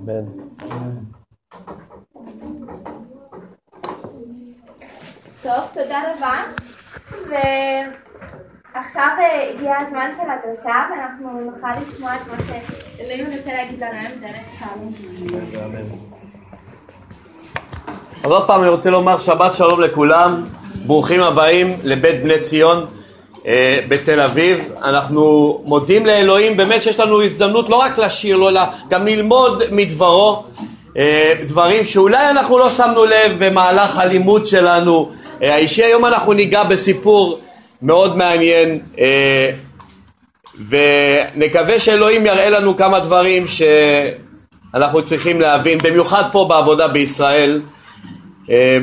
אמן. טוב, תודה רבה. ועכשיו אה, הגיע הזמן של הדרשה, ואנחנו נוכל לשמוע את מה שאלוהים רוצה להגיד לנו היום דרך חלום. אז עוד פעם אני רוצה לומר שבת שלום לכולם, ברוכים הבאים לבית בני ציון בתל אביב. אנחנו מודים לאלוהים באמת שיש לנו הזדמנות לא רק לשיר לו, אלא גם ללמוד מדברו אה, דברים שאולי אנחנו לא שמנו לב במהלך הלימוד שלנו אה, האישי. היום אנחנו ניגע בסיפור מאוד מעניין אה, ונקווה שאלוהים יראה לנו כמה דברים שאנחנו צריכים להבין, במיוחד פה בעבודה בישראל. אה,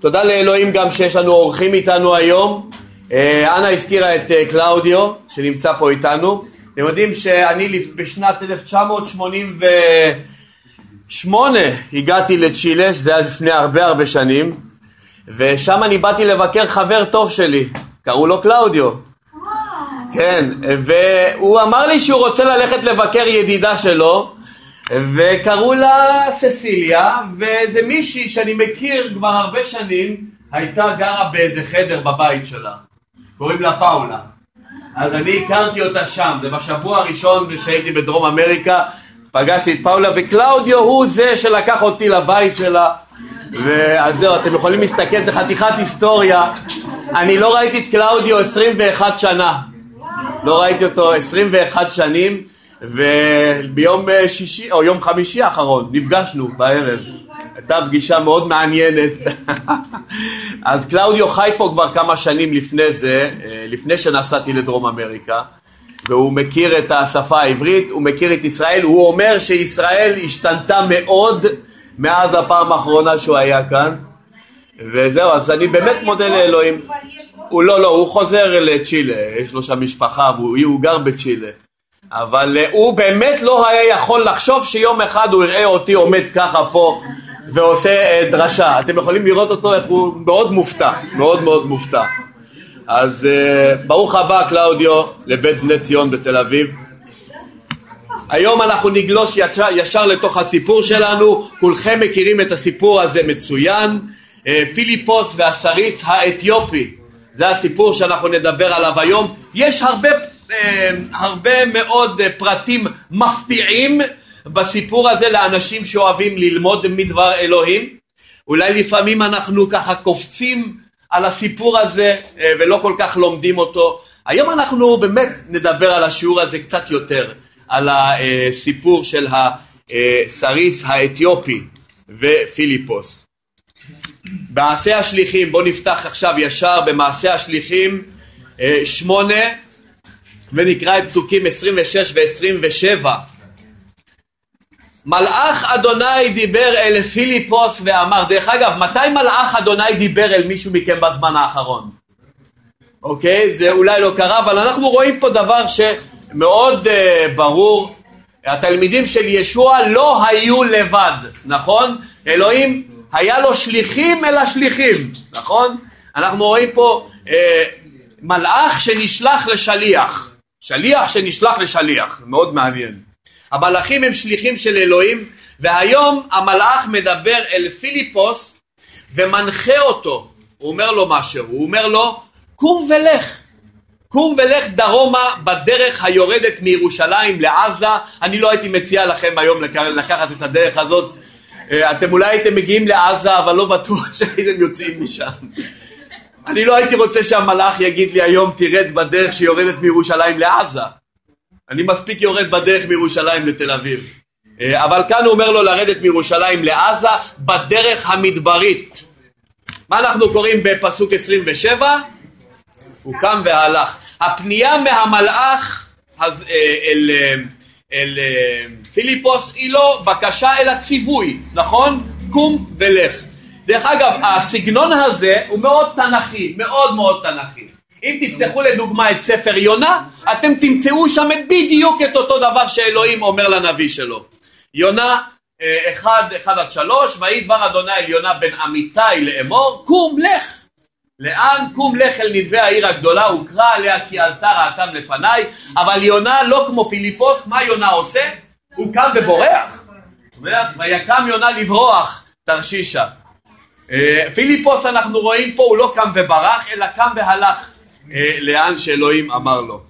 תודה לאלוהים גם שיש לנו אורחים איתנו היום. אה, אנה הזכירה את אה, קלאודיו שנמצא פה איתנו. אתם יודעים שאני בשנת 1988 הגעתי לצ'ילה, שזה היה לפני הרבה הרבה שנים, ושם אני באתי לבקר חבר טוב שלי, קראו לו קלאודיו. כן, והוא אמר לי שהוא רוצה ללכת לבקר ידידה שלו, וקראו לה ססיליה, ואיזה מישהי שאני מכיר כבר הרבה שנים, הייתה גרה באיזה חדר בבית שלה. קוראים לה פאולה. אז אני הכרתי אותה שם, זה בשבוע הראשון שהייתי בדרום אמריקה, פגשתי את פאולה, וקלאודיו הוא זה שלקח אותי לבית שלה. ואז זהו, אתם יכולים להסתכל, זה חתיכת היסטוריה. אני לא ראיתי את קלאודיו 21 שנה. לא ראיתי אותו 21 שנים, וביום שישי, או יום חמישי האחרון, נפגשנו בערב. הייתה פגישה מאוד מעניינת. אז קלאודיו חי פה כבר כמה שנים לפני זה, אה, לפני שנסעתי לדרום אמריקה, והוא מכיר את השפה העברית, הוא מכיר את ישראל, הוא אומר שישראל השתנתה מאוד מאז הפעם האחרונה שהוא היה כאן, וזהו, אז אני באמת מודה לאלוהים. הוא לא, לא, הוא חוזר לצ'ילה, יש לו שם משפחה, והוא גר בצ'ילה. אבל uh, הוא באמת לא היה יכול לחשוב שיום אחד הוא יראה אותי עומד ככה פה ועושה uh, דרשה. אתם יכולים לראות אותו איך הוא מאוד מופתע, מאוד מאוד מופתע. אז uh, ברוך הבא קלאודיו לבית בני ציון בתל אביב. היום אנחנו נגלוש ישר, ישר לתוך הסיפור שלנו, כולכם מכירים את הסיפור הזה מצוין, uh, פיליפוס והסריס האתיופי, זה הסיפור שאנחנו נדבר עליו היום. יש הרבה הרבה מאוד פרטים מפתיעים בסיפור הזה לאנשים שאוהבים ללמוד מדבר אלוהים. אולי לפעמים אנחנו ככה קופצים על הסיפור הזה ולא כל כך לומדים אותו. היום אנחנו באמת נדבר על השיעור הזה קצת יותר, על הסיפור של הסריס האתיופי ופיליפוס. מעשה השליחים, בואו נפתח עכשיו ישר במעשה השליחים שמונה ונקרא את פסוקים 26 ו-27. מלאך אדוני דיבר אל פיליפוס ואמר, דרך אגב, מתי מלאך אדוני דיבר אל מישהו מכם בזמן האחרון? אוקיי? זה אולי לא קרה, אבל אנחנו רואים פה דבר שמאוד uh, ברור. התלמידים של ישוע לא היו לבד, נכון? אלוהים היה לו שליחים אל השליחים, נכון? אנחנו רואים פה uh, מלאך שנשלח לשליח. שליח שנשלח לשליח, מאוד מעניין. המלאכים הם שליחים של אלוהים, והיום המלאך מדבר אל פיליפוס ומנחה אותו, הוא אומר לו משהו, הוא אומר לו קום ולך, קום ולך דרומה בדרך היורדת מירושלים לעזה, אני לא הייתי מציע לכם היום לקחת את הדרך הזאת, אה, אתם אולי הייתם מגיעים לעזה אבל לא בטוח שהייתם יוצאים משם. אני לא הייתי רוצה שהמלאך יגיד לי היום תרד בדרך שיורדת מירושלים לעזה. אני מספיק יורד בדרך מירושלים לתל אביב. אה, אבל כאן הוא אומר לו לרדת מירושלים לעזה בדרך המדברית. מה אנחנו קוראים בפסוק 27? הוא קם והלך. הפנייה מהמלאך אז, אה, אל, אה, אל, אל פיליפוס היא לא בקשה אלא ציווי, נכון? קום ולך. דרך אגב, הסגנון הזה הוא מאוד תנכי, מאוד מאוד תנכי. אם תפתחו לדוגמה את ספר יונה, אתם תמצאו שם בדיוק את אותו דבר שאלוהים אומר לנביא שלו. יונה אה, אחד, אחד עד שלוש, ויהי דבר אדוני אל יונה בן אמיתי לאמור, קום לך. לאן? קום לך אל נדבי העיר הגדולה, וקרא עליה כי עלתה רעתם לפניי, אבל יונה לא כמו פיליפוס, מה יונה עושה? הוא קם ובורח. ויקם יונה לברוח תרשישה. אה, פיליפוס אנחנו רואים פה, הוא לא קם וברח, אלא קם והלך אה, לאן שאלוהים אמר לו.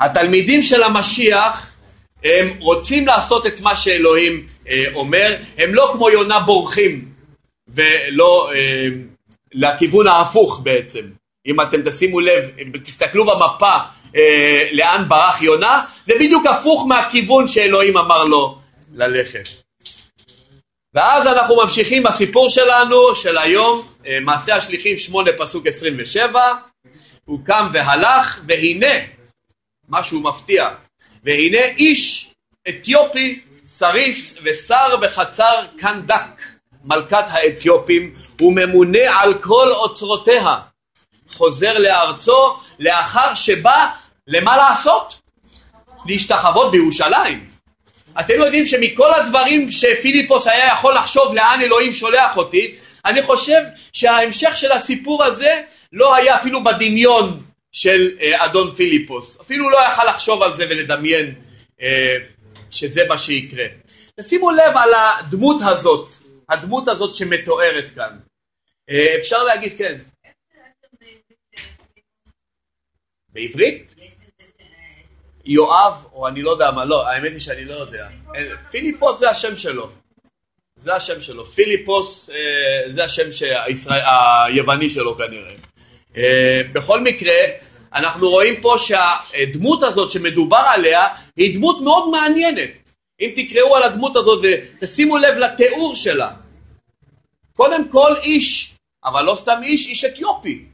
התלמידים של המשיח הם רוצים לעשות את מה שאלוהים אה, אומר, הם לא כמו יונה בורחים ולא לכיוון ההפוך בעצם. אם אתם תשימו לב, תסתכלו במפה לאן ברח יונה, זה בדיוק הפוך מהכיוון שאלוהים אמר לו ללכת. ואז אנחנו ממשיכים בסיפור שלנו של היום, אה, מעשה השליחים 8 פסוק 27, הוא קם והלך והנה, משהו מפתיע, והנה איש אתיופי סריס ושר בחצר קנדק, מלכת האתיופים, וממונה על כל אוצרותיה, חוזר לארצו לאחר שבא, למה לעשות? להשתחוות בירושלים. אתם יודעים שמכל הדברים שפיליפוס היה יכול לחשוב לאן אלוהים שולח אותי, אני חושב שההמשך של הסיפור הזה לא היה אפילו בדמיון של אה, אדון פיליפוס. אפילו לא יכל לחשוב על זה ולדמיין אה, שזה מה שיקרה. תשימו לב על הדמות הזאת, הדמות הזאת שמתוארת כאן. אה, אפשר להגיד כן. בעברית? יואב, או אני לא יודע מה, לא, האמת היא שאני לא יודע. פיליפוס זה השם שלו. זה השם שלו. פיליפוס אה, זה השם שהישראל, היווני שלו כנראה. אה, בכל מקרה, אנחנו רואים פה שהדמות הזאת שמדובר עליה היא דמות מאוד מעניינת. אם תקראו על הדמות הזאת ותשימו לב לתיאור שלה. קודם כל איש, אבל לא סתם איש, איש אתיופי.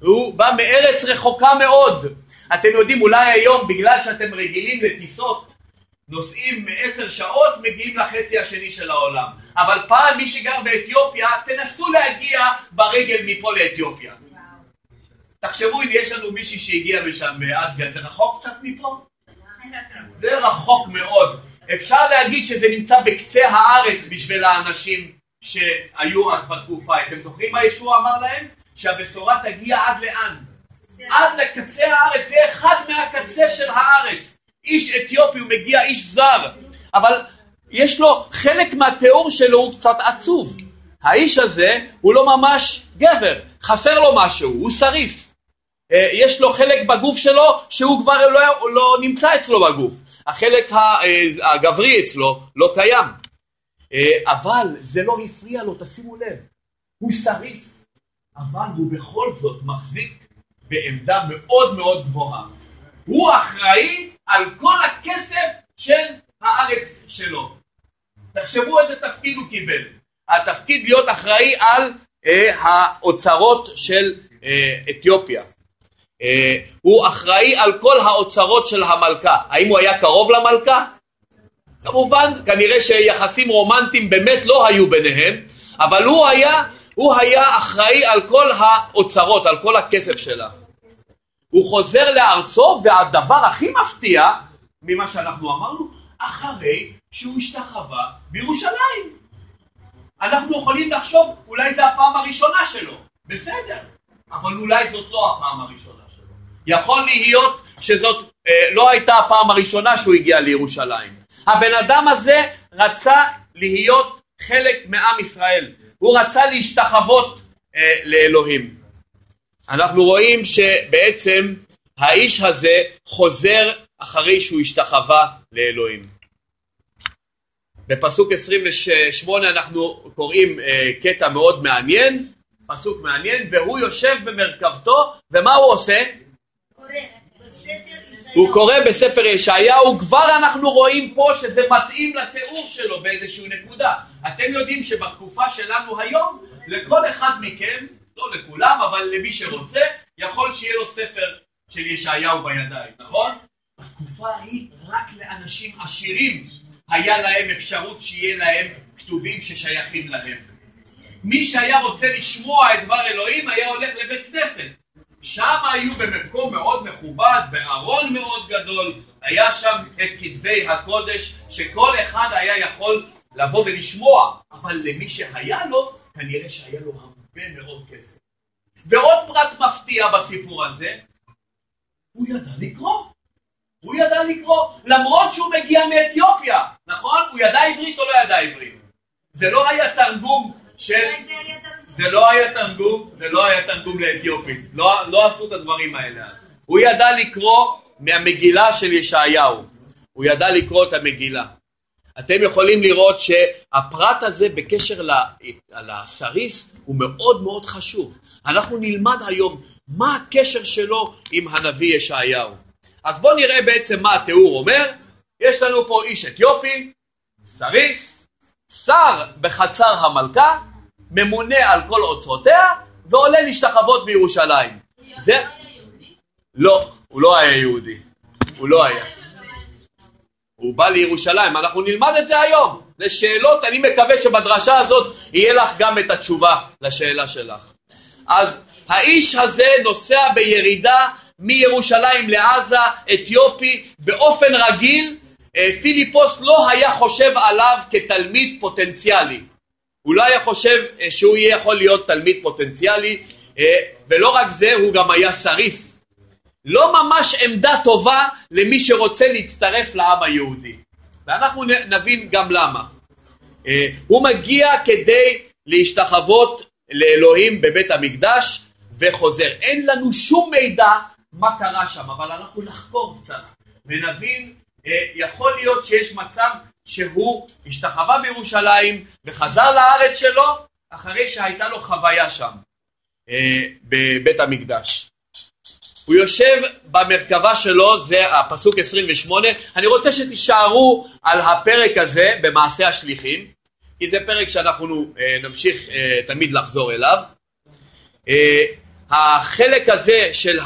הוא בא מארץ רחוקה מאוד. אתם יודעים, אולי היום, בגלל שאתם רגילים לטיסות, נוסעים עשר שעות, מגיעים לחצי השני של העולם. אבל פעם מי שגר באתיופיה, תנסו להגיע ברגל מפה לאתיופיה. תחשבו אם יש לנו מישהי שהגיע משם מאדגה, זה רחוק קצת מפה? זה רחוק מאוד. אפשר להגיד שזה נמצא בקצה הארץ בשביל האנשים שהיו אז בתקופה. אתם זוכרים מה ישוע אמר להם? שהבשורה תגיע עד לאן? עד לקצה הארץ, זה אחד מהקצה של הארץ. איש אתיופי, הוא מגיע איש זר, אבל יש לו, חלק מהתיאור שלו הוא קצת עצוב. האיש הזה הוא לא ממש גבר, חסר לו משהו, הוא סריס. אה, יש לו חלק בגוף שלו שהוא כבר לא, לא נמצא אצלו בגוף. החלק אה, הגברי אצלו לא קיים. אה, אבל זה לא הפריע לו, תשימו לב. הוא סריס, אבל הוא בכל זאת מחזיק בעמדה מאוד מאוד גבוהה. הוא אחראי על כל הכסף של הארץ שלו. תחשבו איזה תפקיד הוא קיבל. התפקיד להיות אחראי על אה, האוצרות של אה, אתיופיה. אה, הוא אחראי על כל האוצרות של המלכה. האם הוא היה קרוב למלכה? כמובן, כנראה שיחסים רומנטיים באמת לא היו ביניהם, אבל הוא היה הוא היה אחראי על כל האוצרות, על כל הכסף שלה. הוא חוזר לארצו, והדבר הכי מפתיע ממה שאנחנו אמרנו, אחרי שהוא השתחווה בירושלים. אנחנו יכולים לחשוב, אולי זו הפעם הראשונה שלו, בסדר, אבל אולי זאת לא הפעם הראשונה שלו. יכול להיות שזאת אה, לא הייתה הפעם הראשונה שהוא הגיע לירושלים. הבן אדם הזה רצה להיות חלק מעם ישראל. הוא רצה להשתחוות אה, לאלוהים. אנחנו רואים שבעצם האיש הזה חוזר אחרי שהוא השתחווה לאלוהים. בפסוק 28 אנחנו קוראים אה, קטע מאוד מעניין, פסוק מעניין, והוא יושב במרכבתו, ומה הוא עושה? הוא קורא בספר ישעיהו, כבר אנחנו רואים פה שזה מתאים לתיאור שלו באיזושהי נקודה. אתם יודעים שבתקופה שלנו היום, לכל אחד מכם, לא לכולם, אבל למי שרוצה, יכול שיהיה לו ספר של ישעיהו בידיים, נכון? בתקופה ההיא רק לאנשים עשירים היה להם אפשרות שיהיה להם כתובים ששייכים להם. מי שהיה רוצה לשמוע את דבר אלוהים היה הולך לבית כנסת. שם היו במקום מאוד מכובד, בארון מאוד גדול, היה שם את כתבי הקודש, שכל אחד היה יכול לבוא ולשמוע, אבל למי שהיה לו, כנראה שהיה לו הרבה מאוד כסף. ועוד פרט מפתיע בסיפור הזה, הוא ידע לקרוא. הוא ידע לקרוא, למרות שהוא מגיע מאתיופיה, נכון? הוא ידע עברית או לא ידע עברית? זה לא היה תרגום של... זה לא היה תרגום, זה לא היה תרגום לאתיופית. לא, לא עשו את הדברים האלה. הוא ידע לקרוא מהמגילה של ישעיהו. הוא ידע לקרוא את המגילה. אתם יכולים לראות שהפרט הזה בקשר לסריס הוא מאוד מאוד חשוב. אנחנו נלמד היום מה הקשר שלו עם הנביא ישעיהו. אז בואו נראה בעצם מה התיאור אומר. יש לנו פה איש אתיופי, סריס, שר בחצר המלכה, ממונה על כל אוצרותיה, ועולה להשתחוות בירושלים. זה... לא, הוא לא היה יהודי. הוא לא היה. הוא בא לירושלים, אנחנו נלמד את זה היום. זה שאלות, אני מקווה שבדרשה הזאת יהיה לך גם את התשובה לשאלה שלך. אז האיש הזה נוסע בירידה מירושלים לעזה, אתיופי, באופן רגיל, אה, פיליפוס לא היה חושב עליו כתלמיד פוטנציאלי. הוא לא היה חושב אה, שהוא יהיה יכול להיות תלמיד פוטנציאלי, אה, ולא רק זה, הוא גם היה סריס. לא ממש עמדה טובה למי שרוצה להצטרף לעם היהודי. ואנחנו נבין גם למה. הוא מגיע כדי להשתחוות לאלוהים בבית המקדש וחוזר. אין לנו שום מידע מה קרה שם, אבל אנחנו נחקור קצת ונבין, יכול להיות שיש מצב שהוא השתחווה בירושלים וחזר לארץ שלו אחרי שהייתה לו חוויה שם אה, בבית המקדש. הוא יושב במרכבה שלו, זה הפסוק 28. אני רוצה שתישארו על הפרק הזה במעשה השליחים, כי זה פרק שאנחנו אה, נמשיך אה, תמיד לחזור אליו. החלק הזה של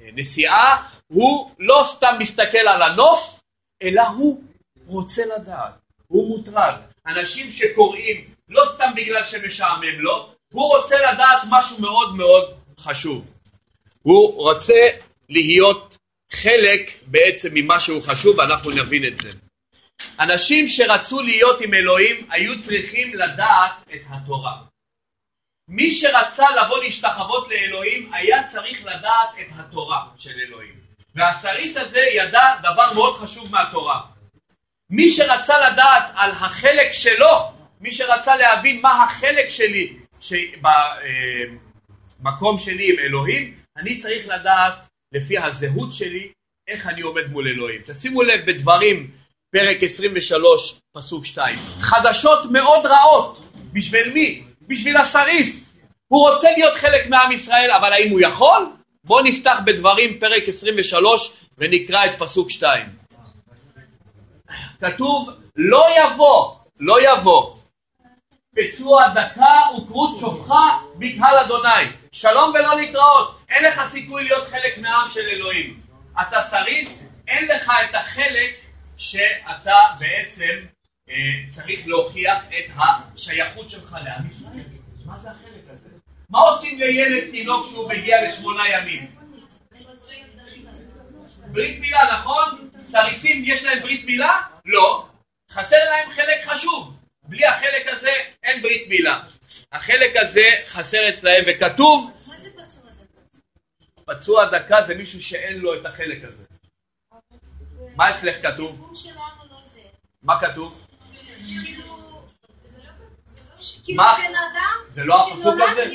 הנסיעה הוא לא סתם מסתכל על הנוף, אלא הוא רוצה לדעת, הוא מוטרד. אנשים שקוראים לא סתם בגלל שמשעמם לו, הוא רוצה לדעת משהו מאוד מאוד חשוב. הוא רוצה להיות חלק בעצם ממה שהוא חשוב, ואנחנו נבין את זה. אנשים שרצו להיות עם אלוהים היו צריכים לדעת את התורה. מי שרצה לבוא להשתחוות לאלוהים היה צריך לדעת את התורה של אלוהים. והסריס הזה ידע דבר מאוד חשוב מהתורה. מי שרצה לדעת על החלק שלו, מי שרצה להבין מה החלק שלי במקום שלי עם אלוהים, אני צריך לדעת לפי הזהות שלי איך אני עומד מול אלוהים. תשימו לב בדברים, פרק 23, פסוק 2. חדשות מאוד רעות. בשביל מי? בשביל הסריס. הוא רוצה להיות חלק מעם ישראל, אבל האם הוא יכול? בואו נפתח בדברים, פרק 23, ונקרא את פסוק 2. כתוב לא יבוא, לא יבוא. פצוע דקה וכרות שופחה בקהל אדוני. שלום ולא להתראות. אין לך סיכוי להיות חלק מהעם של אלוהים. אתה סריס, אין לך את החלק שאתה בעצם אה, צריך להוכיח את השייכות שלך לעם ישראל. מה זה החלק הזה? מה עושים לילד תינוק כשהוא מגיע לשמונה ימים? ברית מילה, נכון? סריסים יש להם ברית מילה? לא. חסר להם חלק חשוב. בלי החלק הזה אין ברית מילה. החלק הזה חסר אצלהם, וכתוב... מה זה פצוע דקה? פצוע דקה זה מישהו שאין לו את החלק הזה. מה אצלך כתוב? מה כתוב? מה? זה לא הפסוק הזה?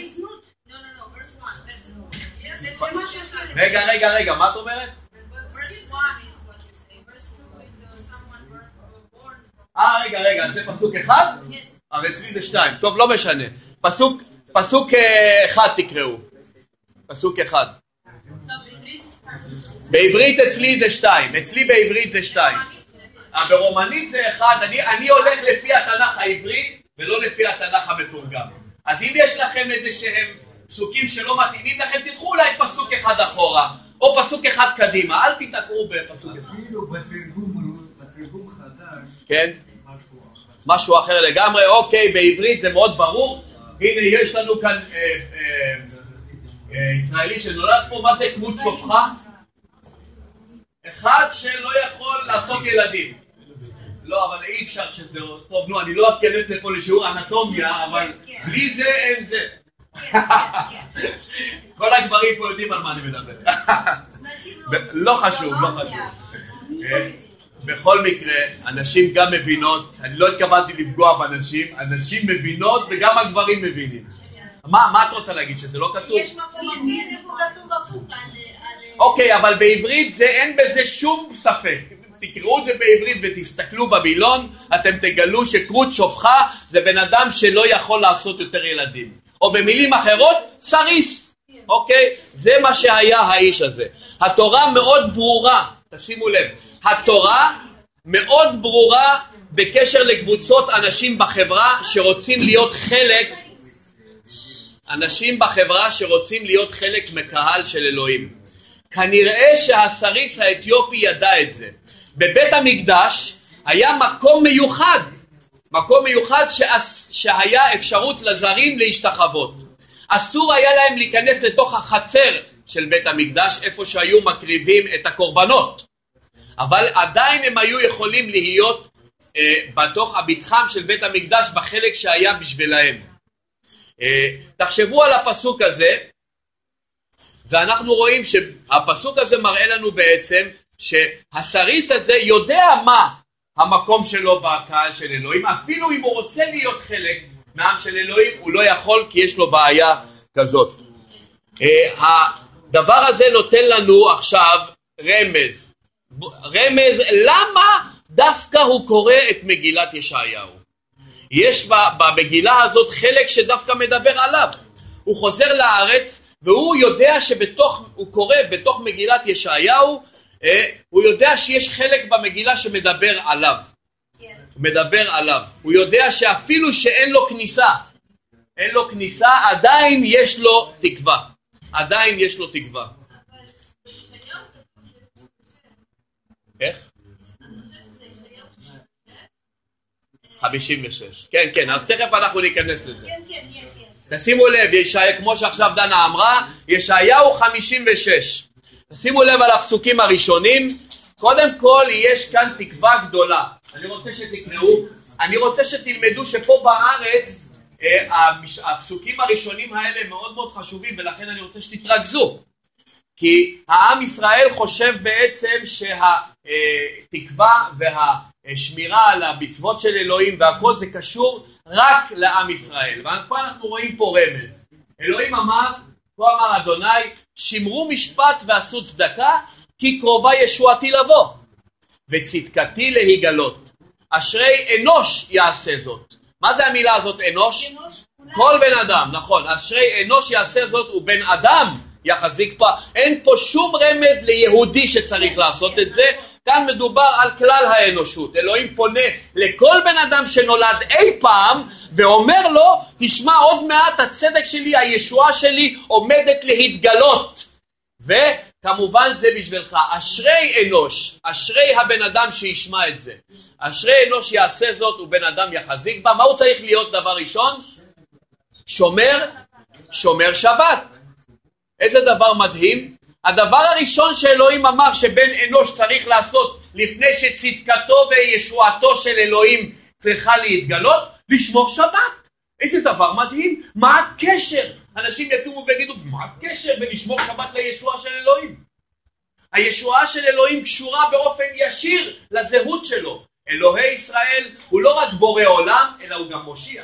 רגע, רגע, רגע, מה את אומרת? אה, רגע, רגע, זה פסוק אחד? אבל אצלי זה שתיים. טוב, לא משנה. פסוק, פסוק אה, אחד תקראו. פסוק אחד. בעברית אצלי זה שתיים. אצלי בעברית זה שתיים. אה, ברומנית זה אחד. אני, אני הולך לפי התנ"ך העברי ולא לפי התנ"ך המתורגם. אז אם יש לכם איזה שהם פסוקים שלא מתאימים לכם, תלכו אולי פסוק אחד אחורה, או פסוק אחד קדימה, אל תיתקעו בפסוק אחד. אפילו בתרגום חדש, כן? משהו אחר לגמרי, אוקיי, בעברית זה מאוד ברור. הנה, יש לנו כאן אה, אה, אה, ישראלי שנולד פה, מה זה כמות שופחה? אחד שלא יכול לעשות ילדים. לא, אבל אי אפשר שזה... טוב, נו, אני לא אכנס לפה לשיעור אנטומיה, אבל בלי זה אין זה. כל הגברים פה יודעים על מה אני מדבר. לא חשוב, לא חשוב. בכל מקרה, הנשים גם מבינות, אני לא התכוונתי לפגוע בנשים, הנשים מבינות וגם הגברים מבינים. מה, מה את רוצה להגיד, שזה לא כתוב? יש מקום איפה כתוב הפוך על... אוקיי, אבל בעברית זה אין בזה שום ספק. תקראו את זה בעברית ותסתכלו במילון, אתם תגלו שכרות שופחה זה בן אדם שלא יכול לעשות יותר ילדים. או במילים אחרות, סריס. אוקיי? זה מה שהיה האיש הזה. התורה מאוד ברורה, תשימו לב, התורה מאוד ברורה בקשר לקבוצות אנשים בחברה שרוצים להיות חלק, אנשים בחברה שרוצים להיות חלק מקהל של אלוהים. כנראה שהסריס האתיופי ידע את זה. בבית המקדש היה מקום מיוחד, מקום מיוחד שהיה אפשרות לזרים להשתחוות. אסור היה להם להיכנס לתוך החצר של בית המקדש, איפה שהיו מקריבים את הקורבנות. אבל עדיין הם היו יכולים להיות אה, בתוך המתחם של בית המקדש בחלק שהיה בשבילהם. אה, תחשבו על הפסוק הזה, ואנחנו רואים שהפסוק הזה מראה לנו בעצם שהסריס הזה יודע מה המקום שלו בקהל של אלוהים, אפילו אם הוא רוצה להיות חלק מהעם של אלוהים, הוא לא יכול כי יש לו בעיה כזאת. הדבר הזה נותן לנו עכשיו רמז. רמז למה דווקא הוא קורא את מגילת ישעיהו. יש במגילה הזאת חלק שדווקא מדבר עליו. הוא חוזר לארץ והוא יודע שבתוך, הוא קורא בתוך מגילת ישעיהו, אה, הוא יודע שיש חלק במגילה שמדבר עליו. מדבר עליו. הוא יודע שאפילו שאין לו כניסה, אין לו כניסה, עדיין יש לו תקווה. עדיין יש לו תקווה. איך? 56. כן, כן, אז תכף אנחנו ניכנס לזה. כן, כן. תשימו לב, ישעיה, כמו שעכשיו דנה אמרה, ישעיהו 56. תשימו לב על הפסוקים הראשונים. קודם כל, יש כאן תקווה גדולה. אני רוצה שתקראו, אני רוצה שתלמדו שפה בארץ הפסוקים הראשונים האלה מאוד מאוד חשובים ולכן אני רוצה שתתרכזו. כי העם ישראל חושב בעצם שהתקווה והשמירה על המצוות של אלוהים והכל זה קשור רק לעם ישראל. ופה אנחנו רואים פה רמז. אלוהים אמר, כה אמר אדוני, שמרו משפט ועשו צדקה, כי קרובה ישועתי לבוא, וצדקתי להיגלות. אשרי אנוש יעשה זאת. מה זה המילה הזאת אנוש? אנוש. כל בן אדם, נכון. אשרי אנוש יעשה זאת ובן אדם יחזיק פה. אין פה שום רמז ליהודי שצריך לעשות את זה. כאן מדובר על כלל האנושות. אלוהים פונה לכל בן אדם שנולד אי פעם ואומר לו, תשמע עוד מעט הצדק שלי, הישועה שלי עומדת להתגלות. וכמובן זה בשבילך. אשרי אנוש, אשרי הבן אדם שישמע את זה. אשרי אנוש יעשה זאת ובן אדם יחזיק בה. מה הוא צריך להיות דבר ראשון? שומר, שומר שבת. איזה דבר מדהים. הדבר הראשון שאלוהים אמר שבן אנוש צריך לעשות לפני שצדקתו וישועתו של אלוהים צריכה להתגלות, לשמור שבת. איזה דבר מדהים. מה הקשר? אנשים יקומו ויגידו, מה הקשר בין לשמור שבת לישועה של אלוהים? הישועה של אלוהים קשורה באופן ישיר לזהות שלו. אלוהי ישראל הוא לא רק בורא עולם, אלא הוא גם מושיע.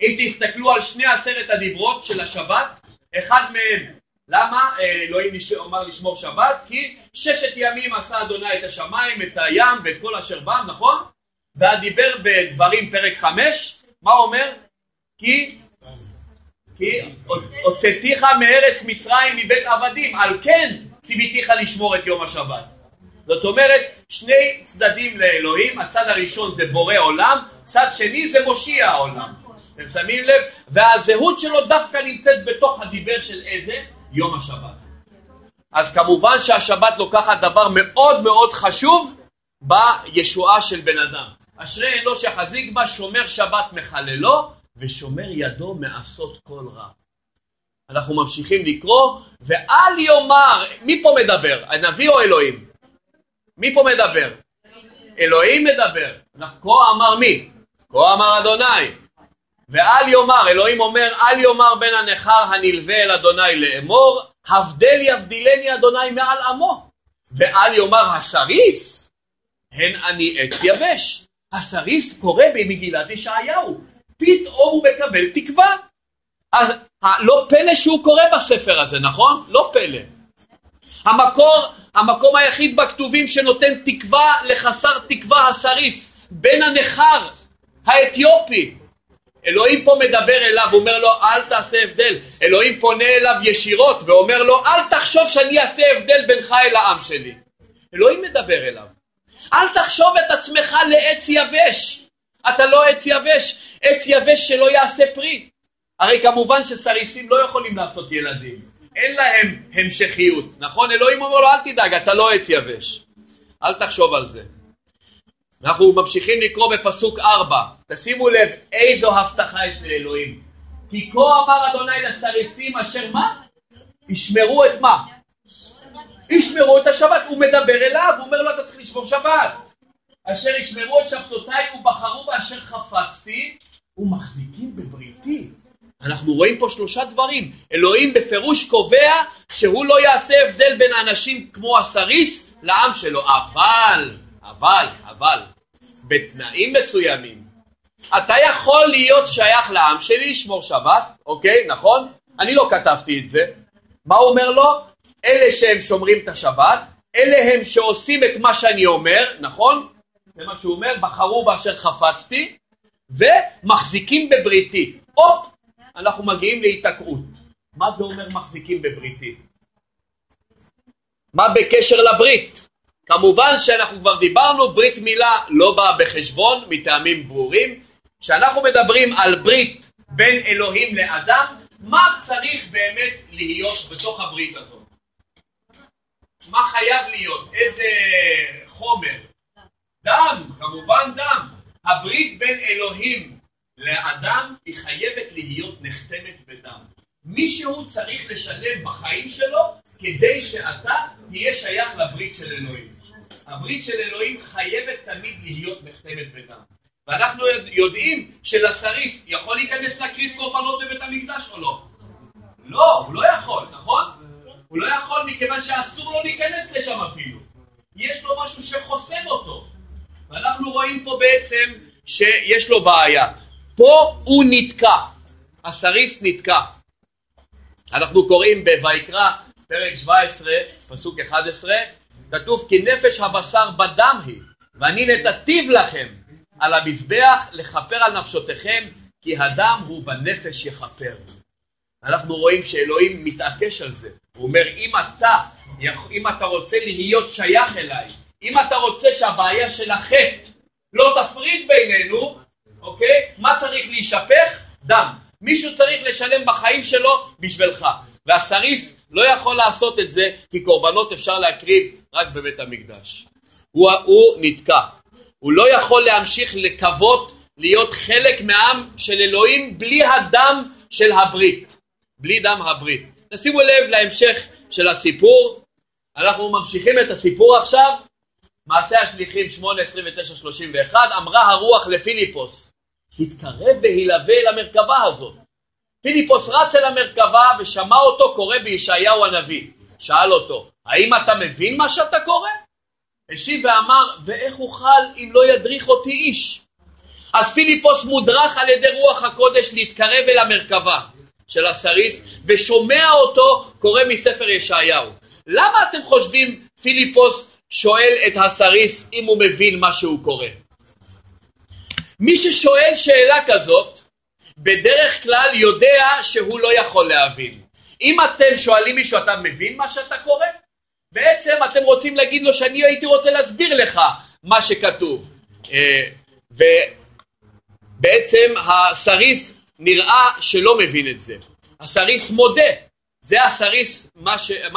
אם תסתכלו על שני עשרת הדיברות של השבת, אחד מהם, למה אה, אלוהים אמר לשמור שבת? כי ששת ימים עשה אדוני את השמיים, את הים ואת כל אשר בם, נכון? והדיבר בדברים פרק חמש, מה אומר? כי כי הוצאתיך מארץ מצרים מבית עבדים, על כן ציוויתיך לשמור את יום השבת. זאת אומרת, שני צדדים לאלוהים, הצד הראשון זה בורא עולם, צד שני זה מושיע העולם. אתם שמים לב? והזהות שלו דווקא נמצאת בתוך הדיבר של איזה? יום השבת. אז כמובן שהשבת לוקחת דבר מאוד מאוד חשוב בישועה של בן אדם. אשרי אנוש יחזיק בה שומר שבת מחללו ושומר ידו מעשות כל רע. אנחנו ממשיכים לקרוא, ואל יאמר, מי פה מדבר? הנביא או אלוהים? מי פה מדבר? אלוהים מדבר. כה אמר מי? כה אמר אדוני. ואל יאמר, אלוהים אומר, אל יאמר בן הנכר הנלווה אל אדוני לאמור, הבדל יבדילני אדוני מעל עמו. ואל יאמר הסריס, הן אני עץ יבש. הסריס קורא במגילת ישעיהו, פתאום הוא מקבל תקווה. אז לא פלא שהוא קורא בספר הזה, נכון? לא פלא. המקור, המקום היחיד בכתובים שנותן תקווה לחסר תקווה הסריס, בן הנכר האתיופי. אלוהים פה מדבר אליו, אומר לו אל תעשה הבדל. אלוהים פונה אליו ישירות ואומר לו אל תחשוב שאני אעשה הבדל בינך אל העם שלי. אלוהים מדבר אליו. אל תחשוב את עצמך לעץ יבש. אתה לא עץ יבש, עץ יבש שלא יעשה פרי. הרי כמובן שסריסים לא יכולים לעשות ילדים. אין להם המשכיות, נכון? אלוהים אומר לו אל תדאג, אתה לא עץ יבש. אל תחשוב על זה. אנחנו ממשיכים לקרוא בפסוק 4. תשימו לב איזו הבטחה יש לאלוהים. כי כה אמר אדוני לסריסים אשר מה? ישמרו את מה? ישמרו את השבת. הוא מדבר אליו, הוא אומר לו אתה צריך לשמור שבת. אשר ישמרו את שבתותיי ובחרו באשר חפצתי ומחזיקים בבריתי. אנחנו רואים פה שלושה דברים. אלוהים בפירוש קובע שהוא לא יעשה הבדל בין אנשים כמו הסריס לעם שלו. אבל, אבל, אבל, בתנאים מסוימים. אתה יכול להיות שייך לעם שלי, לשמור שבת, אוקיי? נכון? אני לא כתבתי את זה. מה הוא אומר לו? אלה שהם שומרים את השבת, אלה הם שעושים את מה שאני אומר, נכון? זה מה שהוא אומר, בחרו באשר חפצתי, ומחזיקים בבריתי. הופ, אנחנו מגיעים להיתקעות. מה זה אומר מחזיקים בבריתי? מה בקשר לברית? כמובן שאנחנו כבר דיברנו, ברית מילה לא באה בחשבון מטעמים ברורים. כשאנחנו מדברים על ברית בין אלוהים לאדם, מה צריך באמת להיות בתוך הברית הזאת? מה חייב להיות? איזה חומר? דם, כמובן דם. הברית בין אלוהים לאדם היא חייבת להיות נחתמת בדם. מישהו צריך לשלם בחיים שלו כדי שאתה תהיה שייך לברית של אלוהים. הברית של אלוהים חייבת תמיד להיות נחתמת בדם. ואנחנו יודעים שלסריס יכול להיכנס להקריב קורבנות בבית המקדש או לא? לא, הוא לא יכול, נכון? הוא לא יכול מכיוון שאסור לו להיכנס לשם אפילו. יש לו משהו שחוסם אותו. ואנחנו רואים פה בעצם שיש לו בעיה. פה הוא נתקע, הסריס נתקע. אנחנו קוראים בויקרא, פרק 17, פסוק 11, כתוב כי נפש הבשר בדם היא, ואני נתתיו לכם על המזבח לכפר על נפשותיכם, כי הדם הוא בנפש יכפר. אנחנו רואים שאלוהים מתעקש על זה. הוא אומר, אם אתה, אם אתה רוצה להיות שייך אליי, אם אתה רוצה שהבעיה של החטא לא תפריד בינינו, אוקיי? מה צריך להישפך? דם. מישהו צריך לשלם בחיים שלו בשבילך. והסריס לא יכול לעשות את זה, כי קורבנות אפשר להקריב רק בבית המקדש. הוא, הוא נתקע. הוא לא יכול להמשיך לקוות להיות חלק מהעם של אלוהים בלי הדם של הברית. בלי דם הברית. תשימו לב להמשך של הסיפור. אנחנו ממשיכים את הסיפור עכשיו. מעשה השליחים 8, 29, 31 אמרה הרוח לפיליפוס התקרב והילווה אל המרכבה הזאת. פיליפוס רץ אל המרכבה ושמע אותו קורא בישעיהו הנביא. שאל אותו, האם אתה מבין מה שאתה קורא? השיב ואמר, ואיך אוכל אם לא ידריך אותי איש? אז פיליפוס מודרך על ידי רוח הקודש להתקרב אל המרכבה של הסריס, ושומע אותו קורא מספר ישעיהו. למה אתם חושבים פיליפוס שואל את הסריס אם הוא מבין מה שהוא קורא? מי ששואל שאלה כזאת, בדרך כלל יודע שהוא לא יכול להבין. אם אתם שואלים מישהו, אתה מבין מה שאתה קורא? בעצם אתם רוצים להגיד לו שאני הייתי רוצה להסביר לך מה שכתוב. אה, ובעצם הסריס נראה שלא מבין את זה. הסריס מודה. זה הסריס, מה, ש...